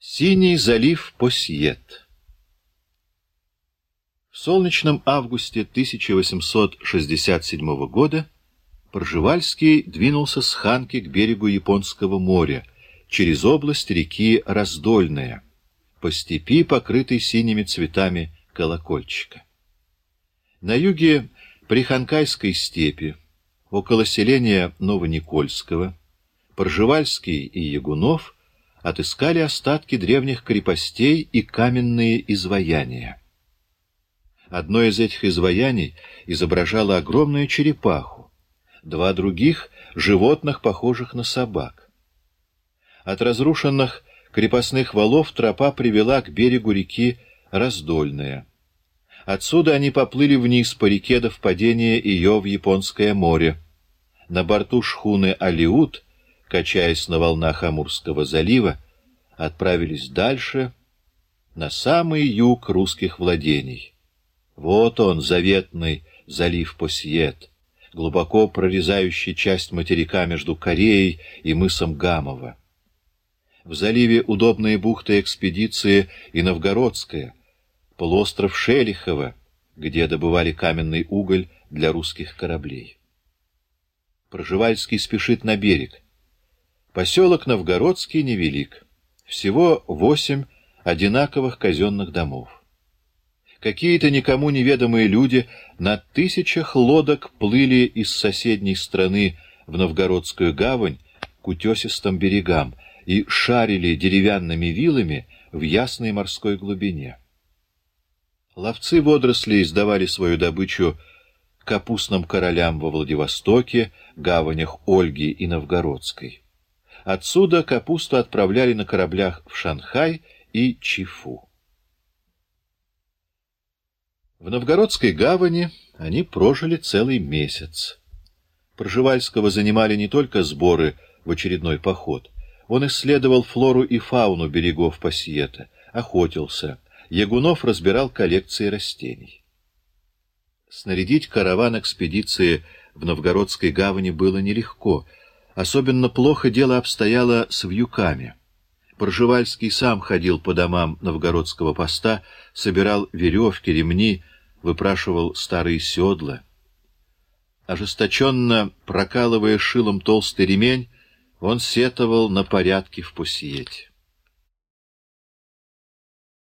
Синий залив Посьет В солнечном августе 1867 года Пржевальский двинулся с Ханки к берегу Японского моря, через область реки Раздольная, по степи, покрытой синими цветами колокольчика. На юге Приханкайской степи, около селения Новоникольского, Пржевальский и Ягунов отыскали остатки древних крепостей и каменные изваяния. Одно из этих изваяний изображало огромную черепаху, два других — животных, похожих на собак. От разрушенных крепостных валов тропа привела к берегу реки Раздольная. Отсюда они поплыли вниз по реке до впадения ее в Японское море. На борту шхуны «Алиут» качаясь на волнах Амурского залива, отправились дальше, на самый юг русских владений. Вот он, заветный залив Посьет, глубоко прорезающий часть материка между Кореей и мысом Гамова. В заливе удобные бухты экспедиции и Новгородская, полуостров Шелихова, где добывали каменный уголь для русских кораблей. Проживальский спешит на берег — Поселок Новгородский невелик. Всего восемь одинаковых казенных домов. Какие-то никому неведомые люди на тысячах лодок плыли из соседней страны в Новгородскую гавань к утесистым берегам и шарили деревянными вилами в ясной морской глубине. Ловцы водорослей сдавали свою добычу капустным королям во Владивостоке, гаванях Ольги и Новгородской. Отсюда капусту отправляли на кораблях в Шанхай и Чифу. В Новгородской гавани они прожили целый месяц. Пржевальского занимали не только сборы в очередной поход. Он исследовал флору и фауну берегов Пассиета, охотился. Ягунов разбирал коллекции растений. Снарядить караван экспедиции в Новгородской гавани было нелегко — Особенно плохо дело обстояло с вьюками. Пржевальский сам ходил по домам новгородского поста, собирал веревки, ремни, выпрашивал старые седла. Ожесточенно прокалывая шилом толстый ремень, он сетовал на порядки в Пусиете.